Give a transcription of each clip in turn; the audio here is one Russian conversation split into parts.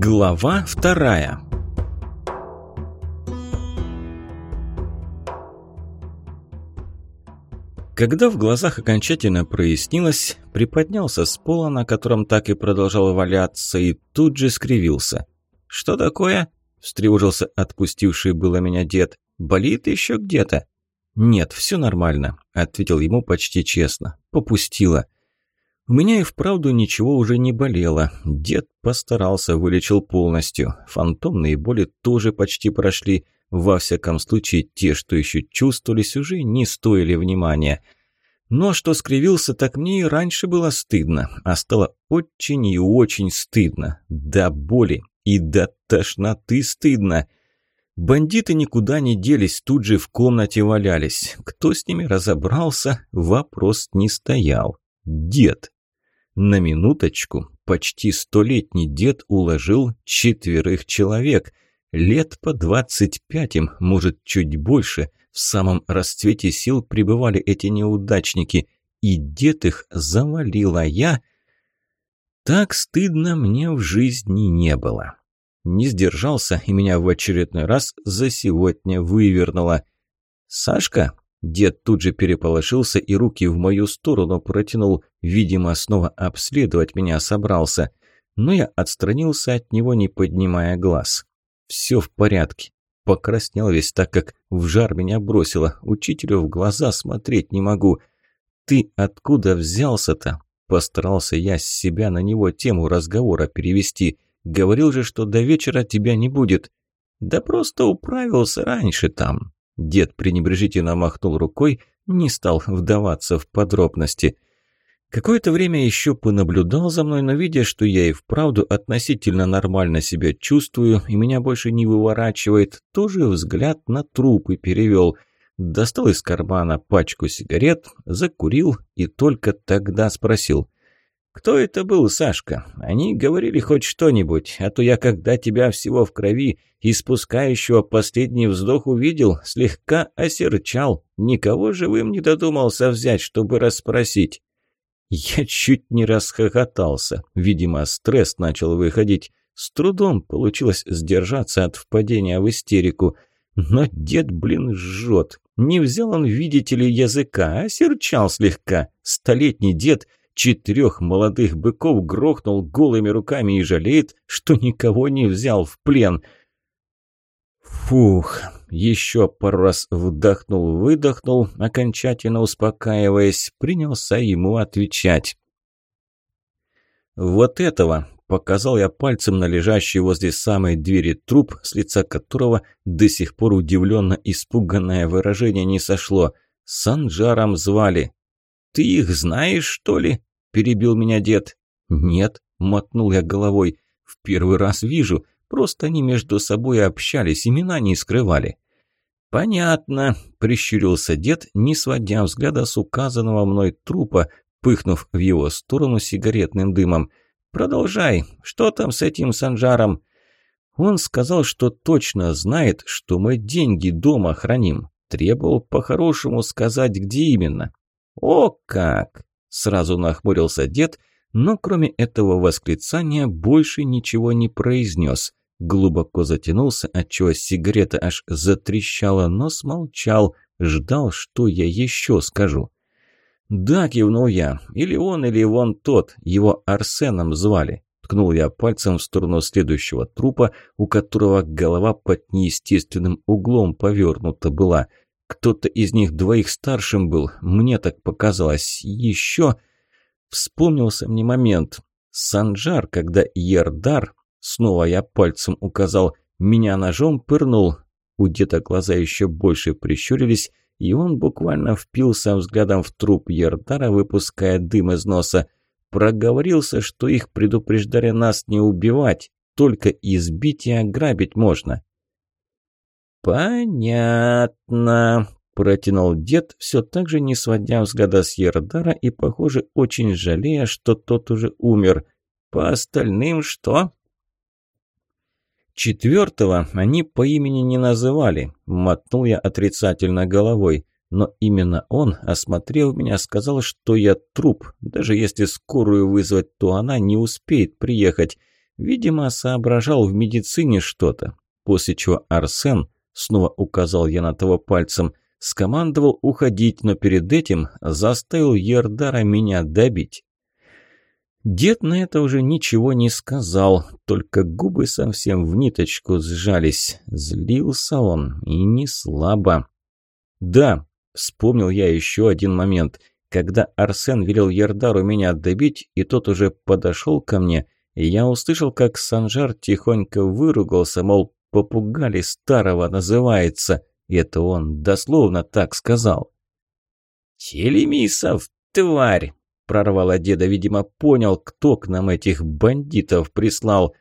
Глава вторая Когда в глазах окончательно прояснилось, приподнялся с пола, на котором так и продолжал валяться, и тут же скривился. «Что такое?» – встревожился отпустивший было меня дед. «Болит еще где-то?» «Нет, все нормально», – ответил ему почти честно. «Попустило». У меня и вправду ничего уже не болело. Дед постарался, вылечил полностью. Фантомные боли тоже почти прошли. Во всяком случае, те, что еще чувствовались, уже не стоили внимания. Но что скривился, так мне и раньше было стыдно. А стало очень и очень стыдно. До боли и до тошноты стыдно. Бандиты никуда не делись, тут же в комнате валялись. Кто с ними разобрался, вопрос не стоял. Дед. На минуточку, почти столетний дед уложил четверых человек. Лет по двадцать пять им, может, чуть больше. В самом расцвете сил пребывали эти неудачники. И дед их завалила я. Так стыдно мне в жизни не было. Не сдержался, и меня в очередной раз за сегодня вывернуло. «Сашка?» Дед тут же переполошился и руки в мою сторону протянул, видимо, снова обследовать меня собрался. Но я отстранился от него, не поднимая глаз. «Все в порядке». Покраснел весь так, как в жар меня бросило. Учителю в глаза смотреть не могу. «Ты откуда взялся-то?» Постарался я с себя на него тему разговора перевести. Говорил же, что до вечера тебя не будет. Да просто управился раньше там. Дед пренебрежительно махнул рукой, не стал вдаваться в подробности. Какое-то время еще понаблюдал за мной, но видя, что я и вправду относительно нормально себя чувствую и меня больше не выворачивает, тоже взгляд на трупы перевел. Достал из кармана пачку сигарет, закурил и только тогда спросил. «Кто это был, Сашка? Они говорили хоть что-нибудь, а то я, когда тебя всего в крови, испускающего последний вздох увидел, слегка осерчал. Никого живым не додумался взять, чтобы расспросить». Я чуть не расхохотался. Видимо, стресс начал выходить. С трудом получилось сдержаться от впадения в истерику. Но дед, блин, жжет. Не взял он, видите ли, языка, а серчал слегка. Столетний дед четырех молодых быков грохнул голыми руками и жалеет, что никого не взял в плен. Фух, еще пару раз вдохнул-выдохнул, окончательно успокаиваясь, принялся ему отвечать. «Вот этого!» – показал я пальцем на лежащий возле самой двери труп, с лица которого до сих пор удивленно испуганное выражение не сошло. Санджаром звали. «Ты их знаешь, что ли?» – перебил меня дед. «Нет», – мотнул я головой, – «в первый раз вижу, просто они между собой общались, имена не скрывали». «Понятно», – прищурился дед, не сводя взгляда с указанного мной трупа, пыхнув в его сторону сигаретным дымом. «Продолжай. Что там с этим Санжаром?» Он сказал, что точно знает, что мы деньги дома храним. Требовал по-хорошему сказать, где именно. «О как!» Сразу нахмурился дед, но кроме этого восклицания больше ничего не произнес. Глубоко затянулся, отчего сигарета аж затрещала, но смолчал, ждал, что я еще скажу. «Да», — кивнул я, — «или он, или вон тот, его Арсеном звали». Ткнул я пальцем в сторону следующего трупа, у которого голова под неестественным углом повернута была — кто-то из них двоих старшим был, мне так показалось. Еще вспомнился мне момент. Санжар, когда Ердар, снова я пальцем указал, меня ножом пырнул. У деда глаза еще больше прищурились, и он буквально впился взглядом в труп Ердара, выпуская дым из носа. Проговорился, что их предупреждали нас не убивать, только избить и ограбить можно. «Понятно», – протянул дед, все так же не сводя взгляда с Ердара и, похоже, очень жалея, что тот уже умер. «По остальным что?» Четвертого они по имени не называли, мотнул я отрицательно головой. Но именно он, осмотрев меня, сказал, что я труп. Даже если скорую вызвать, то она не успеет приехать. Видимо, соображал в медицине что-то. После чего Арсен, снова указал я на того пальцем, скомандовал уходить, но перед этим заставил Ердара меня добить. Дед на это уже ничего не сказал, только губы совсем в ниточку сжались. Злился он, и не слабо. «Да», — вспомнил я еще один момент. Когда Арсен велел Ердару меня добить, и тот уже подошел ко мне, я услышал, как Санжар тихонько выругался, мол, «попугали старого называется». Это он дословно так сказал. «Телемисов, тварь!» прорвало деда. Видимо, понял, кто к нам этих бандитов прислал.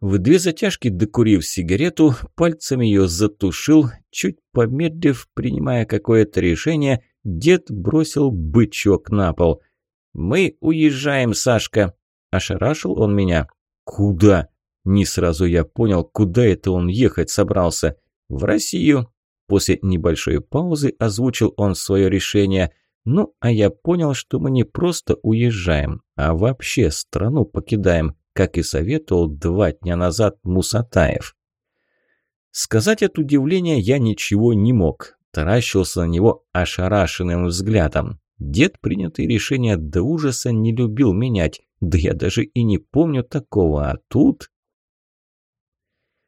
В две затяжки докурив сигарету, пальцами ее затушил, чуть помедлив, принимая какое-то решение, дед бросил бычок на пол. «Мы уезжаем, Сашка!» Ошарашил он меня. «Куда?» Не сразу я понял, куда это он ехать собрался. «В Россию!» После небольшой паузы озвучил он свое решение – ну, а я понял, что мы не просто уезжаем, а вообще страну покидаем, как и советовал два дня назад Мусатаев. Сказать от удивления я ничего не мог, таращился на него ошарашенным взглядом. Дед принятые решения до ужаса не любил менять, да я даже и не помню такого, а тут...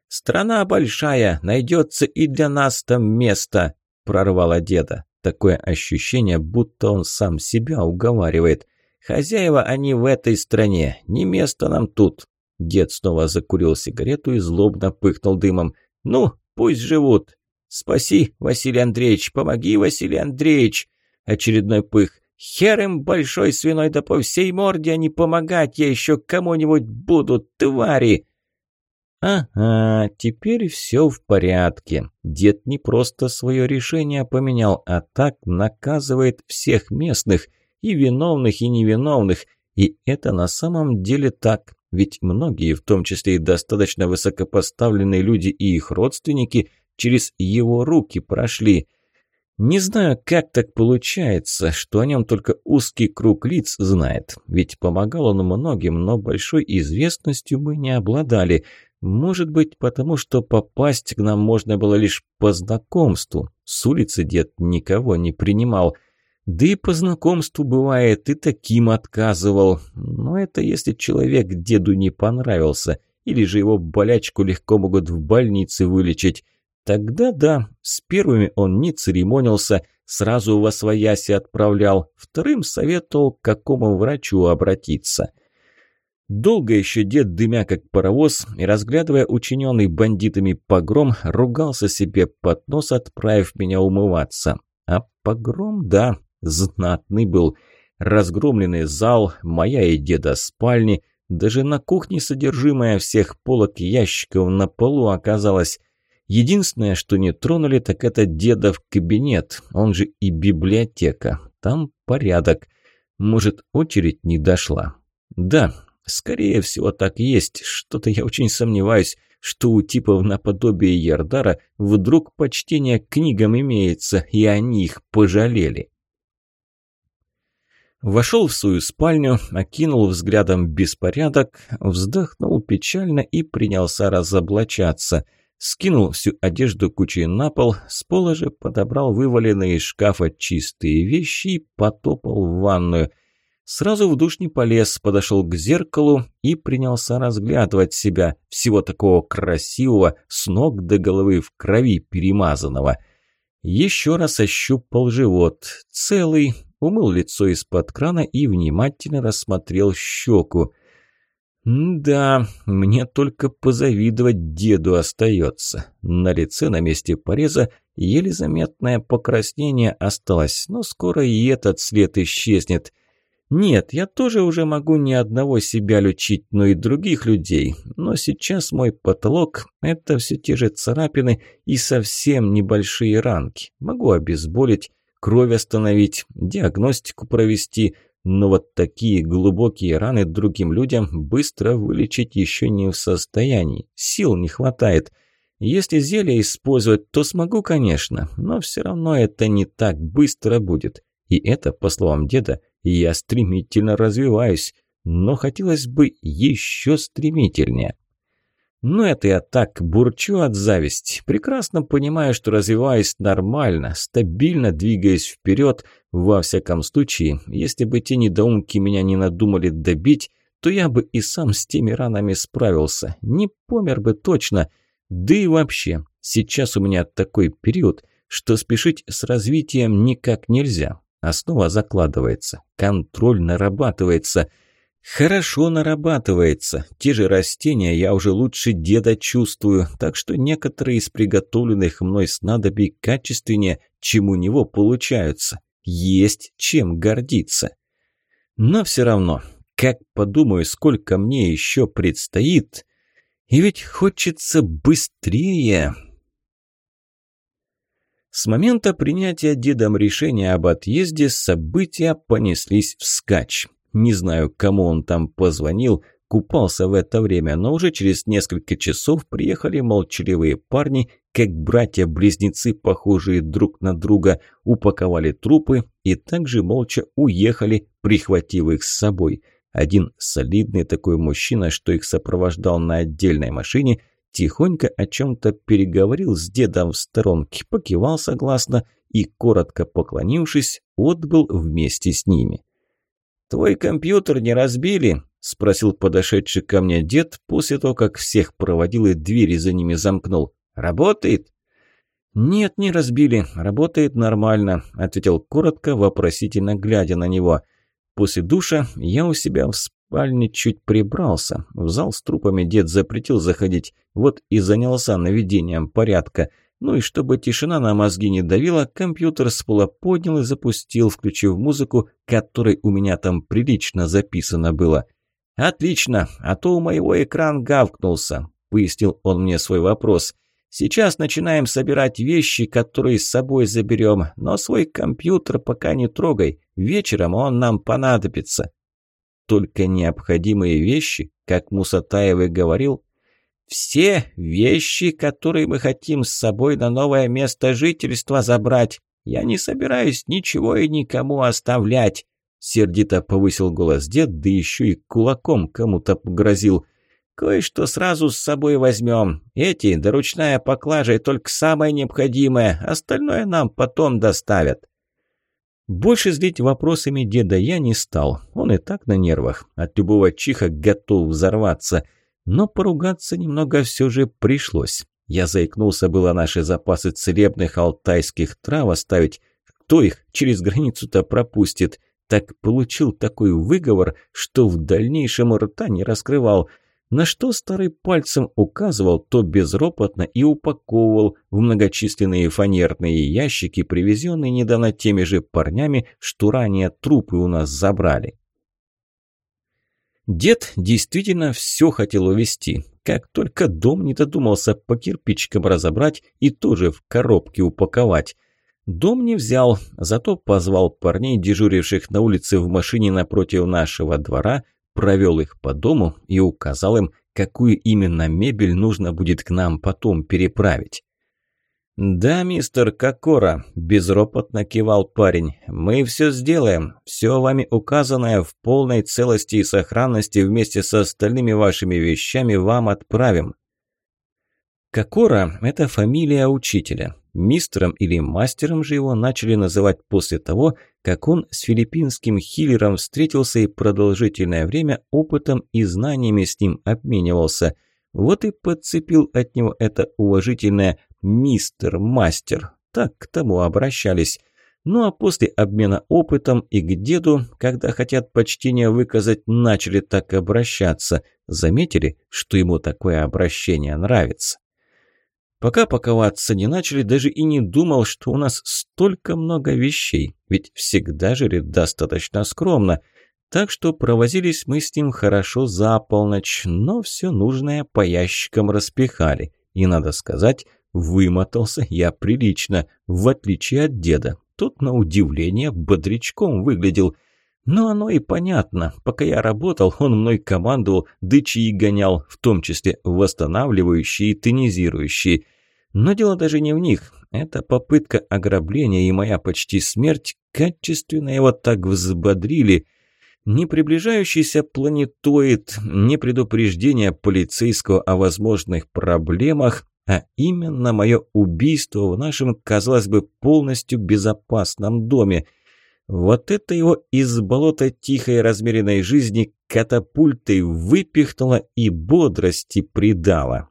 «Страна большая, найдется и для нас там место», – прорвало деда. Такое ощущение, будто он сам себя уговаривает. «Хозяева они в этой стране, не место нам тут». Дед снова закурил сигарету и злобно пыхнул дымом. «Ну, пусть живут. Спаси, Василий Андреевич, помоги, Василий Андреевич!» Очередной пых. «Хер им большой свиной, да по всей морде, не помогать я еще кому-нибудь буду, твари!» Ага, теперь все в порядке. Дед не просто свое решение поменял, а так наказывает всех местных, и виновных, и невиновных. И это на самом деле так, ведь многие, в том числе и достаточно высокопоставленные люди и их родственники, через его руки прошли. Не знаю, как так получается, что о нем только узкий круг лиц знает, ведь помогал он многим, но большой известностью мы не обладали – может быть, потому что попасть к нам можно было лишь по знакомству. С улицы дед никого не принимал. Да и по знакомству бывает и таким отказывал. Но это если человек деду не понравился, или же его болячку легко могут в больнице вылечить. Тогда да, с первыми он не церемонился, сразу во свояси отправлял, вторым советовал, к какому врачу обратиться – Долго еще дед, дымя как паровоз, и разглядывая учиненный бандитами погром, ругался себе под нос, отправив меня умываться. А погром, да, знатный был. Разгромленный зал, моя и деда спальни, даже на кухне содержимое всех полок и ящиков на полу оказалось. Единственное, что не тронули, так это дедов кабинет, он же и библиотека. Там порядок. Может, очередь не дошла. Да, Скорее всего, так есть. Что-то я очень сомневаюсь, что у типов наподобие Ярдара вдруг почтение к книгам имеется, и они их пожалели. Вошел в свою спальню, окинул взглядом беспорядок, вздохнул печально и принялся разоблачаться. Скинул всю одежду кучей на пол, с пола же подобрал вываленные из шкафа чистые вещи и потопал в ванную – Сразу в душ не полез, подошел к зеркалу и принялся разглядывать себя, всего такого красивого, с ног до головы в крови перемазанного. Еще раз ощупал живот, целый, умыл лицо из-под крана и внимательно рассмотрел щеку. «Да, мне только позавидовать деду остается. На лице на месте пореза еле заметное покраснение осталось, но скоро и этот след исчезнет». Нет, я тоже уже могу не одного себя лечить, но и других людей. Но сейчас мой потолок – это все те же царапины и совсем небольшие ранки. Могу обезболить, кровь остановить, диагностику провести, но вот такие глубокие раны другим людям быстро вылечить еще не в состоянии. Сил не хватает. Если зелье использовать, то смогу, конечно, но все равно это не так быстро будет. И это, по словам деда, я стремительно развиваюсь. но хотелось бы еще стремительнее. Но это я так бурчу от зависти. Прекрасно понимаю, что развиваюсь нормально, стабильно двигаясь вперед. Во всяком случае, если бы те недоумки меня не надумали добить, то я бы и сам с теми ранами справился. Не помер бы точно. Да и вообще, сейчас у меня такой период, что спешить с развитием никак нельзя. Основа закладывается, контроль нарабатывается – Хорошо нарабатывается. Те же растения я уже лучше деда чувствую, так что некоторые из приготовленных мной снадобий качественнее, чем у него получаются. Есть чем гордиться. Но все равно, как подумаю, сколько мне еще предстоит, и ведь хочется быстрее. С момента принятия дедом решения об отъезде события понеслись вскачь. Не знаю, кому он там позвонил, купался в это время, но уже через несколько часов приехали молчаливые парни, как братья-близнецы, похожие друг на друга, упаковали трупы и также молча уехали, прихватив их с собой. Один солидный такой мужчина, что их сопровождал на отдельной машине, тихонько о чем-то переговорил с дедом в сторонке, покивал согласно и, коротко поклонившись, отбыл вместе с ними. «Твой компьютер не разбили?» – спросил подошедший ко мне дед после того, как всех проводил и двери за ними замкнул. «Работает?» «Нет, не разбили. Работает нормально», – ответил коротко, вопросительно глядя на него. После душа я у себя в спальне чуть прибрался. В зал с трупами дед запретил заходить, вот и занялся наведением порядка – ну и чтобы тишина на мозги не давила, компьютер с пола поднял и запустил, включив музыку, которой у меня там прилично записано было. «Отлично, а то у моего экран гавкнулся», – пояснил он мне свой вопрос. «Сейчас начинаем собирать вещи, которые с собой заберем, но свой компьютер пока не трогай, вечером он нам понадобится». «Только необходимые вещи, как Мусатаев и говорил, все вещи, которые мы хотим с собой на новое место жительства забрать. Я не собираюсь ничего и никому оставлять. Сердито повысил голос дед, да еще и кулаком кому-то погрозил. Кое-что сразу с собой возьмем. Эти, да ручная поклажа, и только самое необходимое. Остальное нам потом доставят. Больше злить вопросами деда я не стал. Он и так на нервах. От любого чиха готов взорваться но поругаться немного все же пришлось. Я заикнулся было наши запасы целебных алтайских трав оставить. Кто их через границу-то пропустит? Так получил такой выговор, что в дальнейшем рта не раскрывал. На что старый пальцем указывал, то безропотно и упаковывал в многочисленные фанерные ящики, привезенные недавно теми же парнями, что ранее трупы у нас забрали. Дед действительно все хотел увезти. Как только дом не додумался по кирпичикам разобрать и тоже в коробке упаковать. Дом не взял, зато позвал парней, дежуривших на улице в машине напротив нашего двора, провел их по дому и указал им, какую именно мебель нужно будет к нам потом переправить. «Да, мистер Кокора», – безропотно кивал парень, – «мы все сделаем. Все вами указанное в полной целости и сохранности вместе с остальными вашими вещами вам отправим». Кокора – это фамилия учителя. Мистером или мастером же его начали называть после того, как он с филиппинским хиллером встретился и продолжительное время опытом и знаниями с ним обменивался. Вот и подцепил от него это уважительное мистер мастер. Так к тому обращались. Ну а после обмена опытом и к деду, когда хотят почтение выказать, начали так обращаться. Заметили, что ему такое обращение нравится? Пока паковаться не начали, даже и не думал, что у нас столько много вещей, ведь всегда жили достаточно скромно. Так что провозились мы с ним хорошо за полночь, но все нужное по ящикам распихали. И, надо сказать, Вымотался я прилично, в отличие от деда. Тот, на удивление, бодрячком выглядел. Но оно и понятно. Пока я работал, он мной командовал, дычи и гонял, в том числе восстанавливающие и тонизирующие. Но дело даже не в них. Это попытка ограбления и моя почти смерть качественно его так взбодрили. Ни приближающийся планетоид, ни предупреждение полицейского о возможных проблемах, а именно мое убийство в нашем, казалось бы, полностью безопасном доме. Вот это его из болота тихой размеренной жизни катапультой выпихнуло и бодрости придало.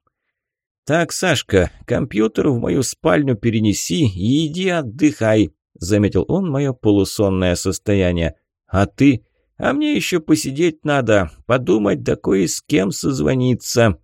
«Так, Сашка, компьютер в мою спальню перенеси и иди отдыхай», заметил он мое полусонное состояние. «А ты?» А мне еще посидеть надо, подумать, да кое с кем созвониться».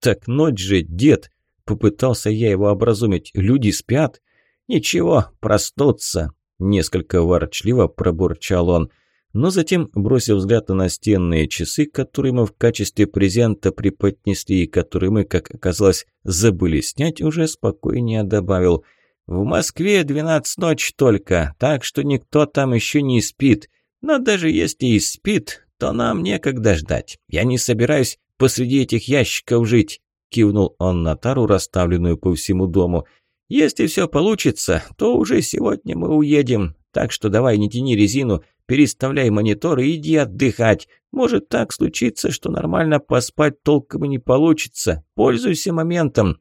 «Так ночь же, дед!» – попытался я его образумить. «Люди спят?» «Ничего, проснутся!» – несколько ворчливо пробурчал он. Но затем, бросив взгляд на настенные часы, которые мы в качестве презента преподнесли и которые мы, как оказалось, забыли снять, уже спокойнее добавил. «В Москве двенадцать ночь только, так что никто там еще не спит. Но даже если и спит, то нам некогда ждать. Я не собираюсь посреди этих ящиков жить», – кивнул он на тару, расставленную по всему дому. «Если все получится, то уже сегодня мы уедем. Так что давай не тяни резину, переставляй монитор и иди отдыхать. Может так случиться, что нормально поспать толком и не получится. Пользуйся моментом».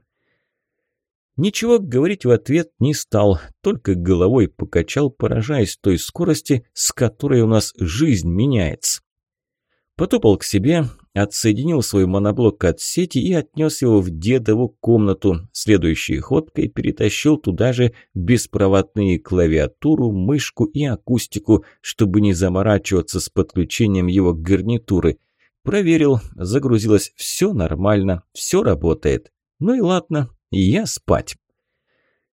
Ничего говорить в ответ не стал, только головой покачал, поражаясь той скорости, с которой у нас жизнь меняется. Потопал к себе, отсоединил свой моноблок от сети и отнес его в дедову комнату. Следующей ходкой перетащил туда же беспроводные клавиатуру, мышку и акустику, чтобы не заморачиваться с подключением его гарнитуры. Проверил, загрузилось все нормально, все работает. Ну и ладно, я спать.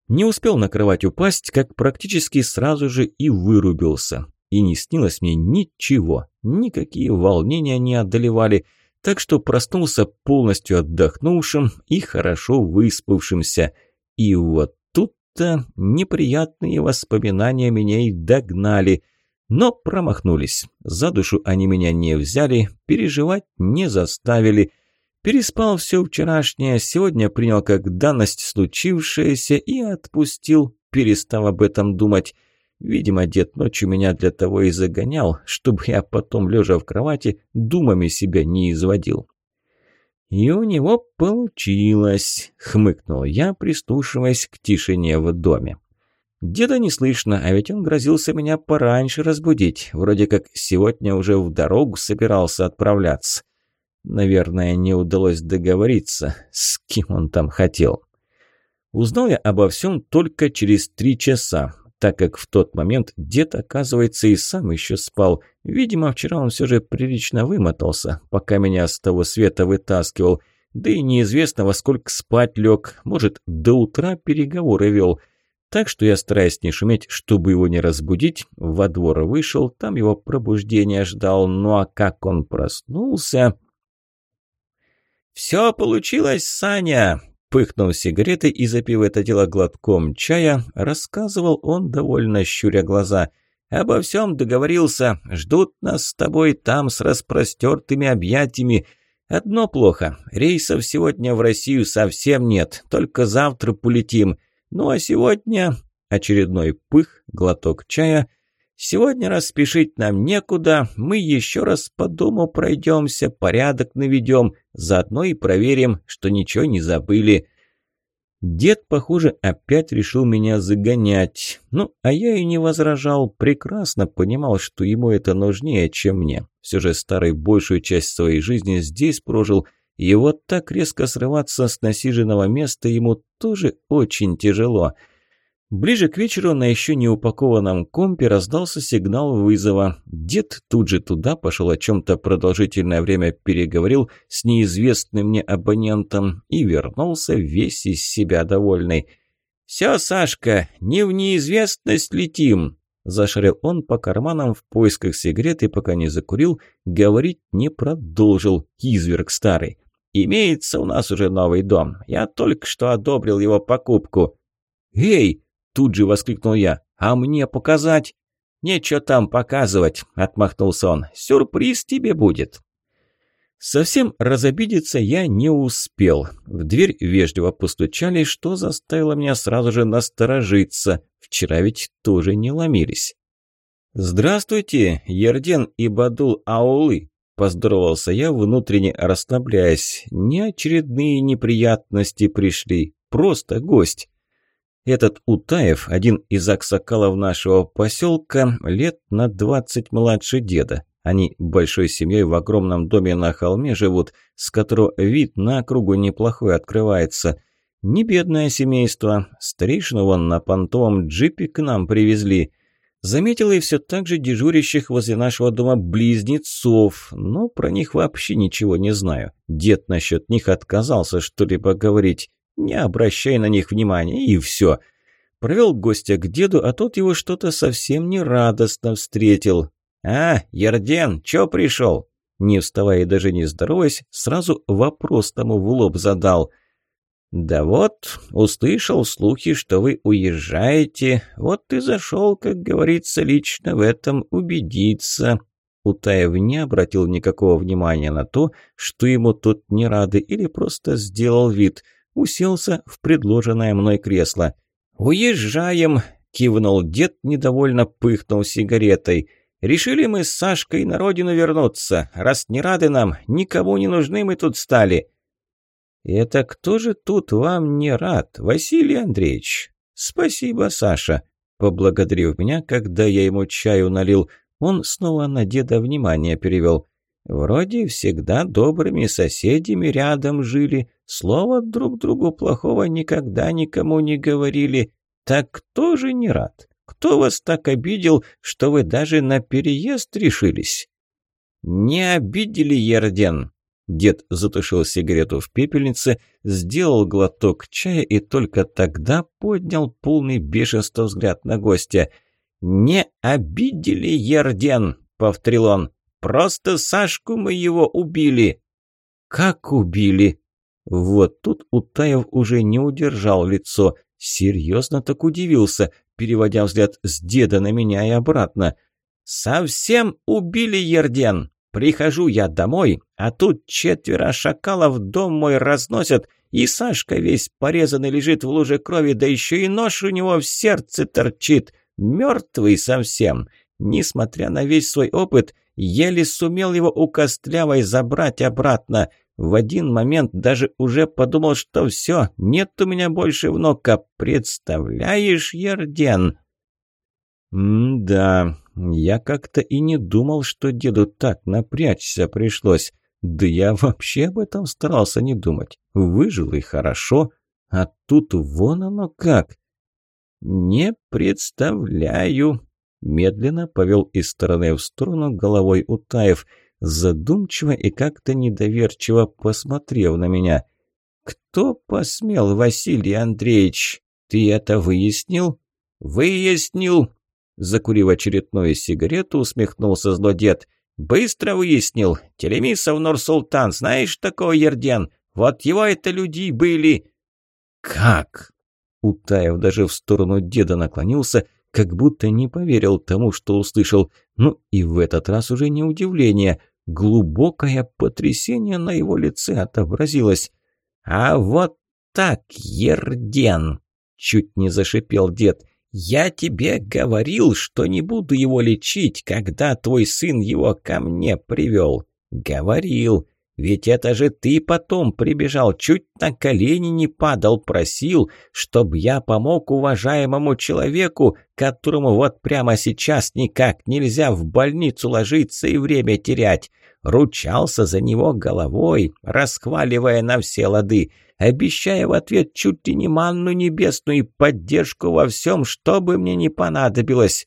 Не успел на кровать упасть, как практически сразу же и вырубился. И не снилось мне ничего, никакие волнения не одолевали, так что проснулся полностью отдохнувшим и хорошо выспавшимся. И вот тут-то неприятные воспоминания меня и догнали, но промахнулись. За душу они меня не взяли, переживать не заставили – Переспал все вчерашнее, сегодня принял как данность случившееся и отпустил, перестав об этом думать. Видимо, дед ночью меня для того и загонял, чтобы я потом, лежа в кровати, думами себя не изводил. «И у него получилось», — хмыкнул я, прислушиваясь к тишине в доме. Деда не слышно, а ведь он грозился меня пораньше разбудить. Вроде как сегодня уже в дорогу собирался отправляться. Наверное, не удалось договориться, с кем он там хотел. Узнал я обо всем только через три часа, так как в тот момент дед, оказывается, и сам еще спал. Видимо, вчера он все же прилично вымотался, пока меня с того света вытаскивал. Да и неизвестно, во сколько спать лег, может, до утра переговоры вел. Так что я, стараясь не шуметь, чтобы его не разбудить, во двор вышел, там его пробуждение ждал. Ну а как он проснулся... «Все получилось, Саня!» Пыхнув сигаретой и запив это дело глотком чая, рассказывал он, довольно щуря глаза. «Обо всем договорился. Ждут нас с тобой там с распростертыми объятиями. Одно плохо. Рейсов сегодня в Россию совсем нет. Только завтра полетим. Ну а сегодня...» Очередной пых, глоток чая – Сегодня распишить нам некуда, мы еще раз по дому пройдемся, порядок наведем, заодно и проверим, что ничего не забыли. Дед, похоже, опять решил меня загонять. Ну, а я и не возражал, прекрасно понимал, что ему это нужнее, чем мне. Все же старый большую часть своей жизни здесь прожил, и вот так резко срываться с насиженного места ему тоже очень тяжело – Ближе к вечеру на еще не упакованном компе раздался сигнал вызова. Дед тут же туда пошел о чем-то продолжительное время переговорил с неизвестным мне абонентом и вернулся весь из себя довольный. «Все, Сашка, не в неизвестность летим!» Зашарил он по карманам в поисках сигареты, пока не закурил, говорить не продолжил, изверг старый. «Имеется у нас уже новый дом. Я только что одобрил его покупку». «Эй!» Тут же воскликнул я. «А мне показать?» «Нечего там показывать», – отмахнулся он. «Сюрприз тебе будет». Совсем разобидеться я не успел. В дверь вежливо постучали, что заставило меня сразу же насторожиться. Вчера ведь тоже не ломились. «Здравствуйте, Ерден и Бадул Аулы!» – поздоровался я, внутренне расслабляясь. «Не очередные неприятности пришли, просто гость». Этот Утаев, один из аксакалов нашего поселка, лет на двадцать младше деда. Они большой семьей в огромном доме на холме живут, с которого вид на округу неплохой открывается. Не бедное семейство, старейшину вон на понтовом джипе к нам привезли – Заметил и все так же дежурящих возле нашего дома близнецов, но про них вообще ничего не знаю. Дед насчет них отказался что-либо говорить. Не обращай на них внимания, и все. Провел гостя к деду, а тот его что-то совсем нерадостно встретил. «А, Ерден, чё пришел?» Не вставая и даже не здороваясь, сразу вопрос тому в лоб задал – «Да вот, услышал слухи, что вы уезжаете, вот и зашел, как говорится, лично в этом убедиться». Утаев не обратил никакого внимания на то, что ему тут не рады, или просто сделал вид, уселся в предложенное мной кресло. «Уезжаем!» – кивнул дед, недовольно пыхнул сигаретой. «Решили мы с Сашкой на родину вернуться. Раз не рады нам, никому не нужны мы тут стали». «Это кто же тут вам не рад, Василий Андреевич?» «Спасибо, Саша», – поблагодарив меня, когда я ему чаю налил, он снова на деда внимание перевел. «Вроде всегда добрыми соседями рядом жили, слова друг другу плохого никогда никому не говорили. Так кто же не рад? Кто вас так обидел, что вы даже на переезд решились?» «Не обидели, Ерден», Дед затушил сигарету в пепельнице, сделал глоток чая и только тогда поднял полный бешенства взгляд на гостя. «Не обидели, Ерден!» — повторил он. «Просто Сашку мы его убили!» «Как убили?» Вот тут Утаев уже не удержал лицо. Серьезно так удивился, переводя взгляд с деда на меня и обратно. «Совсем убили, Ерден!» Прихожу я домой, а тут четверо шакалов дом мой разносят, и Сашка весь порезанный лежит в луже крови, да еще и нож у него в сердце торчит, мертвый совсем. Несмотря на весь свой опыт, еле сумел его у Костлявой забрать обратно. В один момент даже уже подумал, что все, нет у меня больше внука. Представляешь, Ерден? «М-да, я как-то и не думал, что деду так напрячься пришлось. Да я вообще об этом старался не думать. Выжил и хорошо, а тут вон оно как». «Не представляю», – медленно повел из стороны в сторону головой Утаев, задумчиво и как-то недоверчиво посмотрев на меня. «Кто посмел, Василий Андреевич? Ты это выяснил?» «Выяснил!» Закурив очередную сигарету, усмехнулся злодед. «Быстро выяснил. Телемисов Нур-Султан, знаешь такого Ерден? Вот его это люди были». «Как?» Утаев даже в сторону деда наклонился, как будто не поверил тому, что услышал. Ну и в этот раз уже не удивление. Глубокое потрясение на его лице отобразилось. «А вот так, Ерден!» Чуть не зашипел дед. «Я тебе говорил, что не буду его лечить, когда твой сын его ко мне привел. Говорил. Ведь это же ты потом прибежал, чуть на колени не падал, просил, чтобы я помог уважаемому человеку, которому вот прямо сейчас никак нельзя в больницу ложиться и время терять. Ручался за него головой, расхваливая на все лады обещая в ответ чуть ли не манну небесную и поддержку во всем, что бы мне не понадобилось.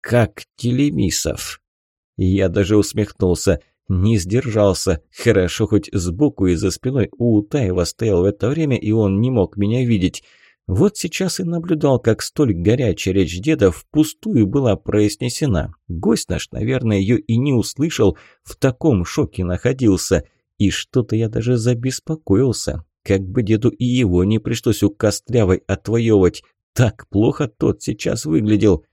Как Телемисов. Я даже усмехнулся, не сдержался. Хорошо, хоть сбоку и за спиной у Утаева стоял в это время, и он не мог меня видеть. Вот сейчас и наблюдал, как столь горячая речь деда впустую была произнесена. Гость наш, наверное, ее и не услышал, в таком шоке находился – и что-то я даже забеспокоился. Как бы деду и его не пришлось у Кострявой отвоевывать. Так плохо тот сейчас выглядел.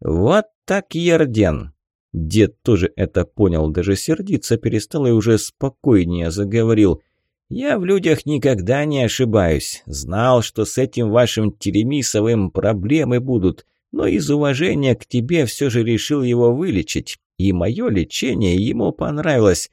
«Вот так, Ерден!» Дед тоже это понял, даже сердиться перестал и уже спокойнее заговорил. «Я в людях никогда не ошибаюсь. Знал, что с этим вашим Теремисовым проблемы будут. но из уважения к тебе все же решил его вылечить. И мое лечение ему понравилось.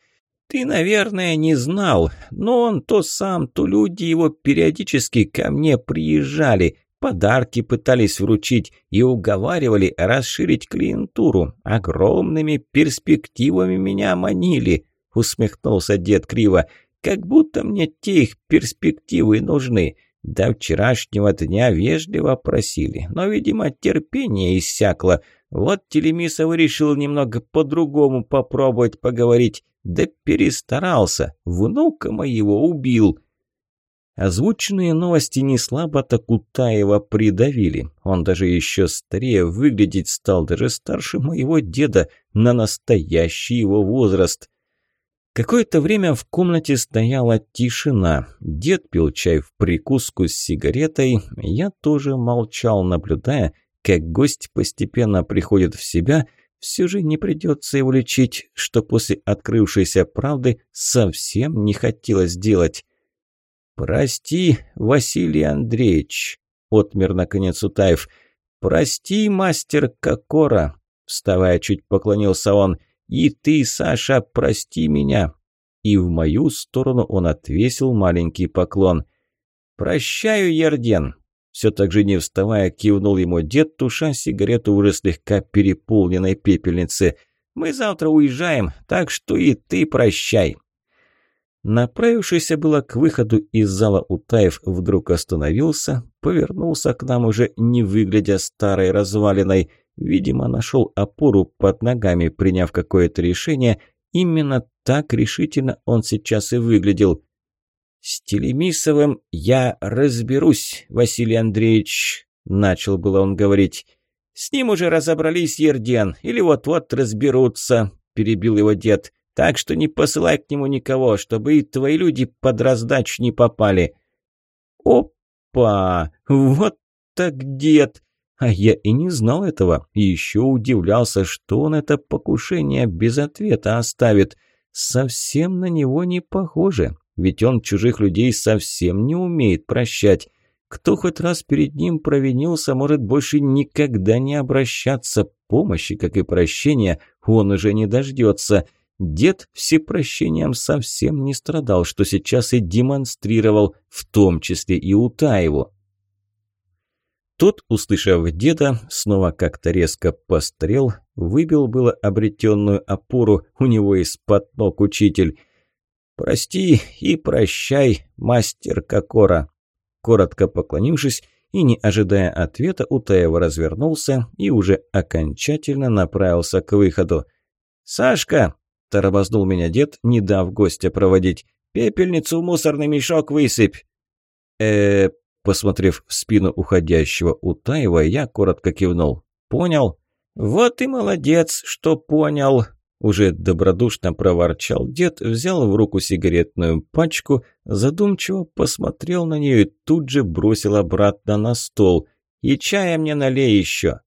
Ты, наверное, не знал, но он то сам, то люди его периодически ко мне приезжали, подарки пытались вручить и уговаривали расширить клиентуру. Огромными перспективами меня манили, усмехнулся дед криво. Как будто мне те их перспективы нужны. До вчерашнего дня вежливо просили, но, видимо, терпение иссякло. Вот Телемисов решил немного по-другому попробовать поговорить. Да перестарался, внука моего убил. Озвученные новости не слабо так Утаева придавили. Он даже еще старее выглядеть стал, даже старше моего деда, на настоящий его возраст. Какое-то время в комнате стояла тишина. Дед пил чай в прикуску с сигаретой. Я тоже молчал, наблюдая, как гость постепенно приходит в себя. Все же не придется его лечить, что после открывшейся правды совсем не хотелось делать. «Прости, Василий Андреевич», — отмер наконец Утаев. «Прости, мастер Кокора», — вставая чуть поклонился он, — и ты, Саша, прости меня!» И в мою сторону он отвесил маленький поклон. «Прощаю, Ерден!» Все так же не вставая, кивнул ему дед, туша сигарету уже слегка переполненной пепельницы. «Мы завтра уезжаем, так что и ты прощай!» Направившийся было к выходу из зала Утаев вдруг остановился, повернулся к нам уже не выглядя старой развалиной – Видимо, нашел опору под ногами, приняв какое-то решение. Именно так решительно он сейчас и выглядел. «С Телемисовым я разберусь, Василий Андреевич», – начал было он говорить. «С ним уже разобрались, Ерден, или вот-вот разберутся», – перебил его дед. «Так что не посылай к нему никого, чтобы и твои люди под раздач не попали». «Опа! Вот так дед!» А я и не знал этого, еще удивлялся, что он это покушение без ответа оставит. Совсем на него не похоже, ведь он чужих людей совсем не умеет прощать. Кто хоть раз перед ним провинился, может больше никогда не обращаться. Помощи, как и прощения, он уже не дождется. Дед всепрощением совсем не страдал, что сейчас и демонстрировал, в том числе и Утаеву. Тот, услышав деда, снова как-то резко пострел, выбил было обретенную опору у него из-под ног учитель. «Прости и прощай, мастер Кокора!» Коротко поклонившись и не ожидая ответа, Утаева развернулся и уже окончательно направился к выходу. «Сашка!» – тормознул меня дед, не дав гостя проводить. «Пепельницу в мусорный мешок высыпь!» э Посмотрев в спину уходящего Утаева, я коротко кивнул. «Понял?» «Вот и молодец, что понял!» Уже добродушно проворчал дед, взял в руку сигаретную пачку, задумчиво посмотрел на нее и тут же бросил обратно на стол. «И чая мне налей еще!»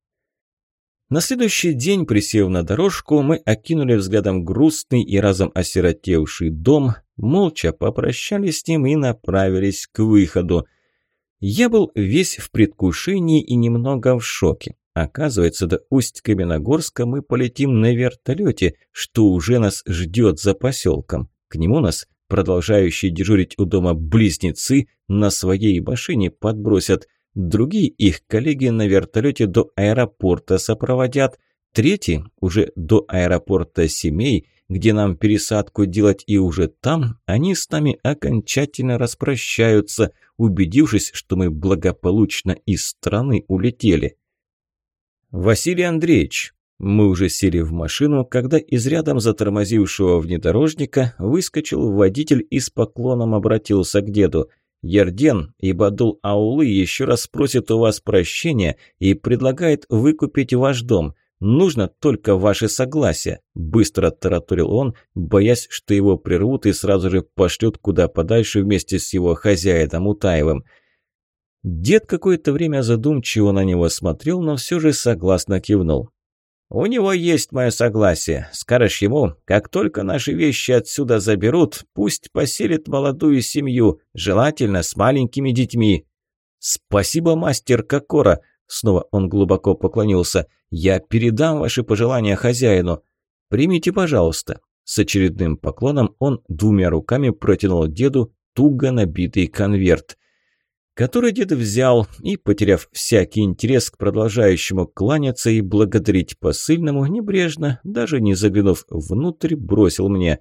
На следующий день, присев на дорожку, мы окинули взглядом грустный и разом осиротевший дом, молча попрощались с ним и направились к выходу. Я был весь в предвкушении и немного в шоке. Оказывается, до Усть-Каменогорска мы полетим на вертолете, что уже нас ждет за поселком. К нему нас, продолжающие дежурить у дома близнецы, на своей машине подбросят. Другие их коллеги на вертолете до аэропорта сопроводят. Третьи уже до аэропорта семей – где нам пересадку делать, и уже там они с нами окончательно распрощаются, убедившись, что мы благополучно из страны улетели. Василий Андреевич, мы уже сели в машину, когда из рядом затормозившего внедорожника выскочил водитель и с поклоном обратился к деду. «Ерден и Бадул Аулы еще раз просит у вас прощения и предлагает выкупить ваш дом. Нужно только ваше согласие», – быстро тараторил он, боясь, что его прервут и сразу же пошлют куда подальше вместе с его хозяином Утаевым. Дед какое-то время задумчиво на него смотрел, но все же согласно кивнул. «У него есть мое согласие. Скажешь ему, как только наши вещи отсюда заберут, пусть поселит молодую семью, желательно с маленькими детьми». «Спасибо, мастер Кокора», Снова он глубоко поклонился. «Я передам ваши пожелания хозяину. Примите, пожалуйста». С очередным поклоном он двумя руками протянул деду туго набитый конверт, который дед взял и, потеряв всякий интерес к продолжающему кланяться и благодарить посыльному, небрежно, даже не заглянув внутрь, бросил мне.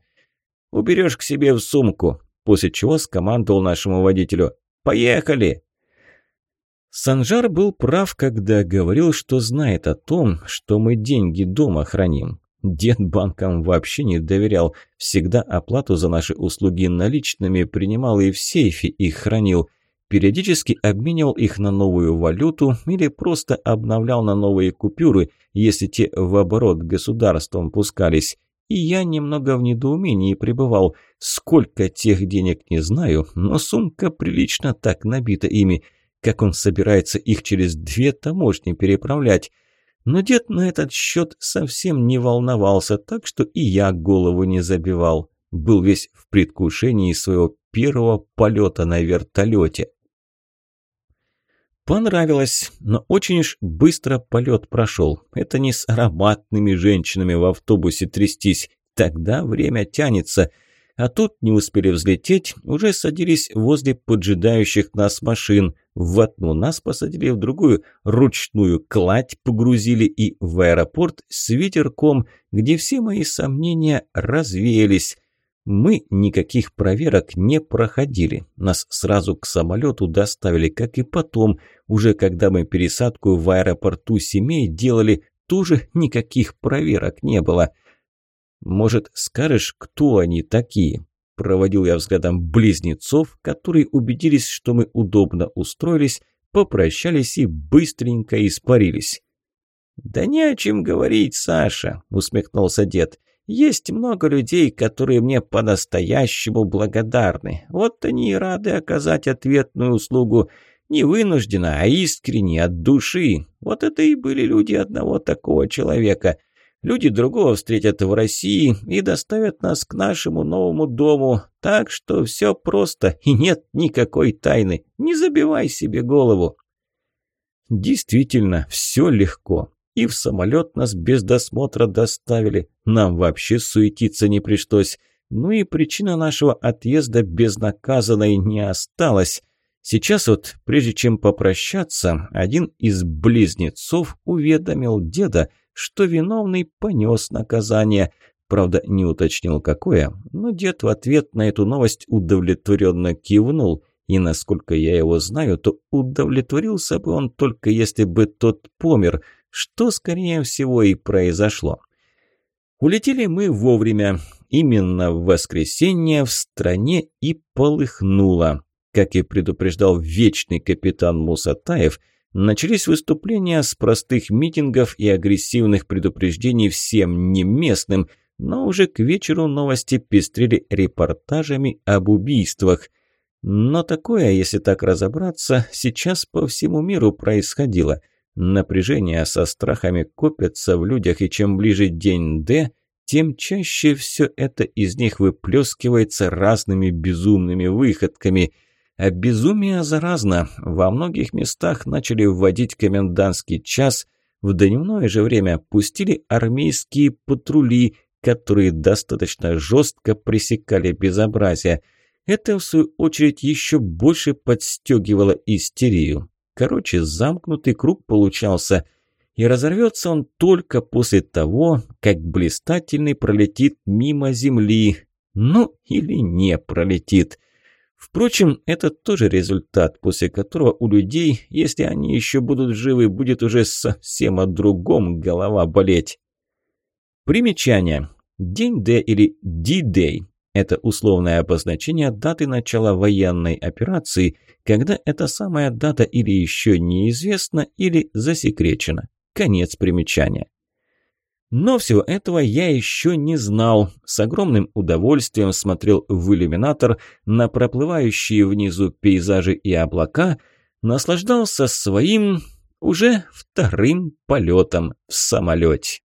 «Уберешь к себе в сумку», после чего скомандовал нашему водителю «Поехали!». Санжар был прав, когда говорил, что знает о том, что мы деньги дома храним. Дед банкам вообще не доверял, всегда оплату за наши услуги наличными принимал и в сейфе их хранил. Периодически обменивал их на новую валюту или просто обновлял на новые купюры, если те в оборот государством пускались. И я немного в недоумении пребывал. Сколько тех денег не знаю, но сумка прилично так набита ими. Как он собирается их через две таможни переправлять? Но дед на этот счет совсем не волновался, так что и я голову не забивал. Был весь в предвкушении своего первого полета на вертолете. Понравилось, но очень уж быстро полет прошел. Это не с ароматными женщинами в автобусе трястись. Тогда время тянется. А тут не успели взлететь, уже садились возле поджидающих нас машин. В одну нас посадили, в другую ручную кладь погрузили и в аэропорт с ветерком, где все мои сомнения развеялись. Мы никаких проверок не проходили. Нас сразу к самолету доставили, как и потом. Уже когда мы пересадку в аэропорту семей делали, тоже никаких проверок не было. «Может, скажешь, кто они такие?» Проводил я взглядом близнецов, которые убедились, что мы удобно устроились, попрощались и быстренько испарились. «Да не о чем говорить, Саша», – усмехнулся дед. «Есть много людей, которые мне по-настоящему благодарны. Вот они и рады оказать ответную услугу. Не вынужденно, а искренне, от души. Вот это и были люди одного такого человека. Люди другого встретят в России и доставят нас к нашему новому дому. Так что все просто и нет никакой тайны. Не забивай себе голову. Действительно, все легко. И в самолет нас без досмотра доставили. Нам вообще суетиться не пришлось. Ну и причина нашего отъезда безнаказанной не осталась. Сейчас вот, прежде чем попрощаться, один из близнецов уведомил деда, что виновный понес наказание. Правда, не уточнил, какое, но дед в ответ на эту новость удовлетворенно кивнул. И насколько я его знаю, то удовлетворился бы он только если бы тот помер, что, скорее всего, и произошло. Улетели мы вовремя. Именно в воскресенье в стране и полыхнуло. Как и предупреждал вечный капитан Мусатаев – Начались выступления с простых митингов и агрессивных предупреждений всем неместным, но уже к вечеру новости пестрили репортажами об убийствах. Но такое, если так разобраться, сейчас по всему миру происходило. Напряжение со страхами копятся в людях, и чем ближе день Д, тем чаще все это из них выплескивается разными безумными выходками – а безумие заразно. Во многих местах начали вводить комендантский час. В дневное же время пустили армейские патрули, которые достаточно жестко пресекали безобразие. Это, в свою очередь, еще больше подстегивало истерию. Короче, замкнутый круг получался. И разорвется он только после того, как блистательный пролетит мимо Земли. Ну, или не пролетит. Впрочем, это тоже результат, после которого у людей, если они еще будут живы, будет уже совсем о другом голова болеть. Примечание. День Д или D-Day – это условное обозначение даты начала военной операции, когда эта самая дата или еще неизвестна, или засекречена. Конец примечания. Но всего этого я еще не знал. С огромным удовольствием смотрел в иллюминатор на проплывающие внизу пейзажи и облака, наслаждался своим уже вторым полетом в самолете.